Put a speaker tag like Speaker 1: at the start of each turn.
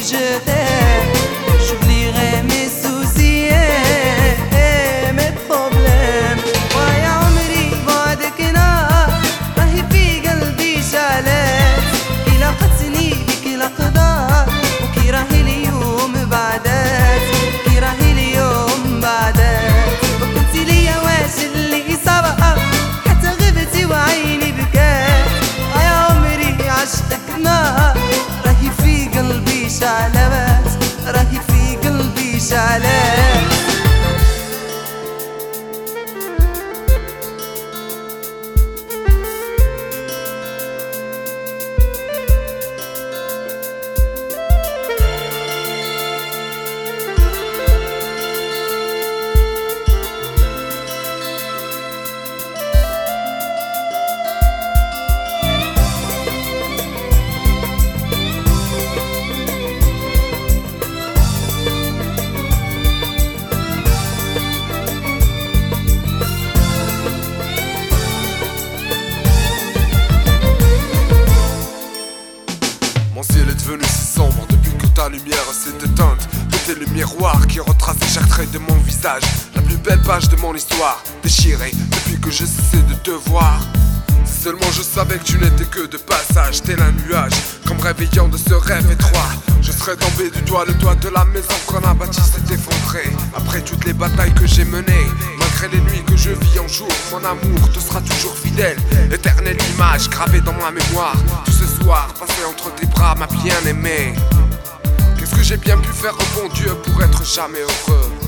Speaker 1: je
Speaker 2: devenu si sombre depuis que ta lumière s'est éteinte. T'es le miroir qui retrace chaque trait de mon visage. La plus belle page de mon histoire, déchirée depuis que je cessais de te voir. Si seulement je savais que tu n'étais que de passage, tel un nuage, comme réveillant de ce rêve étroit. Je serais tombé du doigt, le toit de la maison qu'on a bâti s'est effondré. Après toutes les batailles que j'ai menées, malgré les nuits que je vis en jour, mon amour te sera toujours fidèle. Éternelle image gravée dans ma mémoire. Tout ce soir, passé entre tes bras, ma bien-aimée. Qu'est-ce que j'ai bien pu faire au bon Dieu pour être jamais heureux?